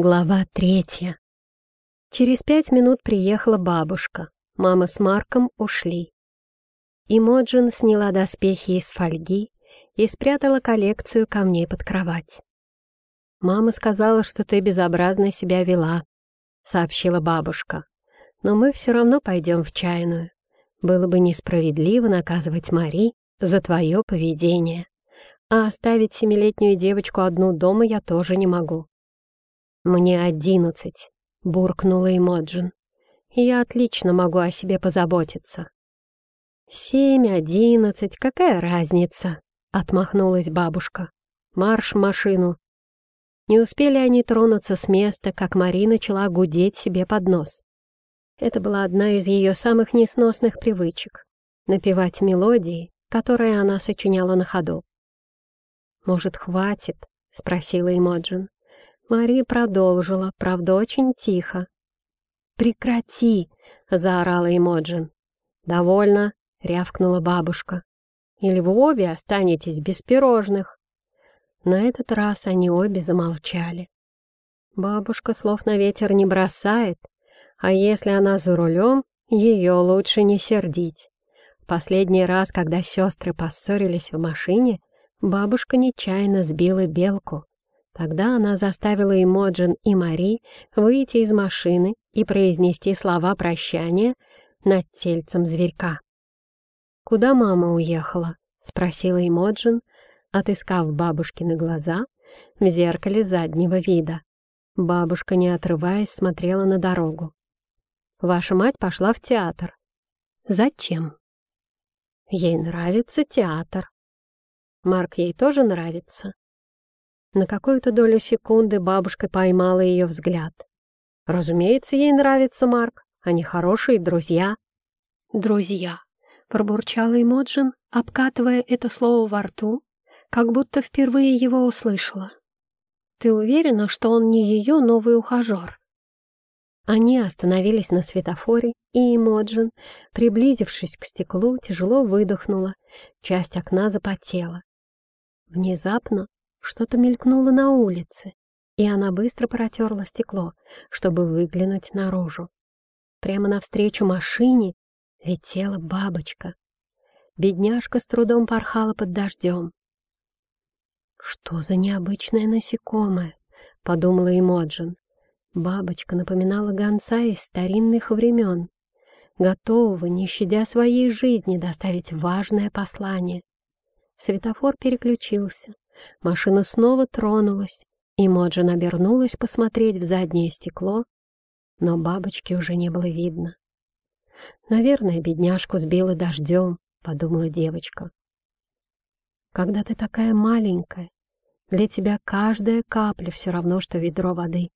Глава третья. Через пять минут приехала бабушка. Мама с Марком ушли. Имоджин сняла доспехи из фольги и спрятала коллекцию камней под кровать. «Мама сказала, что ты безобразно себя вела», — сообщила бабушка. «Но мы все равно пойдем в чайную. Было бы несправедливо наказывать Мари за твое поведение. А оставить семилетнюю девочку одну дома я тоже не могу. «Мне одиннадцать», — буркнула Эмоджин. «Я отлично могу о себе позаботиться». «Семь, одиннадцать, какая разница?» — отмахнулась бабушка. «Марш в машину». Не успели они тронуться с места, как Мари начала гудеть себе под нос. Это была одна из ее самых несносных привычек — напевать мелодии, которые она сочиняла на ходу. «Может, хватит?» — спросила Эмоджин. Мария продолжила, правда, очень тихо. «Прекрати!» — заорала Эмоджин. «Довольно!» — рявкнула бабушка. «Или вы обе останетесь без пирожных!» На этот раз они обе замолчали. Бабушка слов на ветер не бросает, а если она за рулем, ее лучше не сердить. Последний раз, когда сестры поссорились в машине, бабушка нечаянно сбила белку. Тогда она заставила Эмоджин и Мари выйти из машины и произнести слова прощания над тельцем зверька. «Куда мама уехала?» — спросила Эмоджин, отыскав бабушкины глаза в зеркале заднего вида. Бабушка, не отрываясь, смотрела на дорогу. «Ваша мать пошла в театр». «Зачем?» «Ей нравится театр». «Марк ей тоже нравится?» На какую-то долю секунды бабушка поймала ее взгляд. Разумеется, ей нравится Марк. Они хорошие друзья. «Друзья», — пробурчала Эмоджин, обкатывая это слово во рту, как будто впервые его услышала. «Ты уверена, что он не ее новый ухажер?» Они остановились на светофоре, и Эмоджин, приблизившись к стеклу, тяжело выдохнула, часть окна запотела. Внезапно что-то мелькнуло на улице, и она быстро протерла стекло, чтобы выглянуть наружу. Прямо навстречу машине летела бабочка. Бедняжка с трудом порхала под дождем. «Что за необычное насекомое?» — подумала Эмоджин. Бабочка напоминала гонца из старинных времен, готового, не щадя своей жизни, доставить важное послание. Светофор переключился. Машина снова тронулась, и Моджин обернулась посмотреть в заднее стекло, но бабочки уже не было видно. «Наверное, бедняжку сбило дождем», — подумала девочка. «Когда ты такая маленькая, для тебя каждая капля все равно, что ведро воды.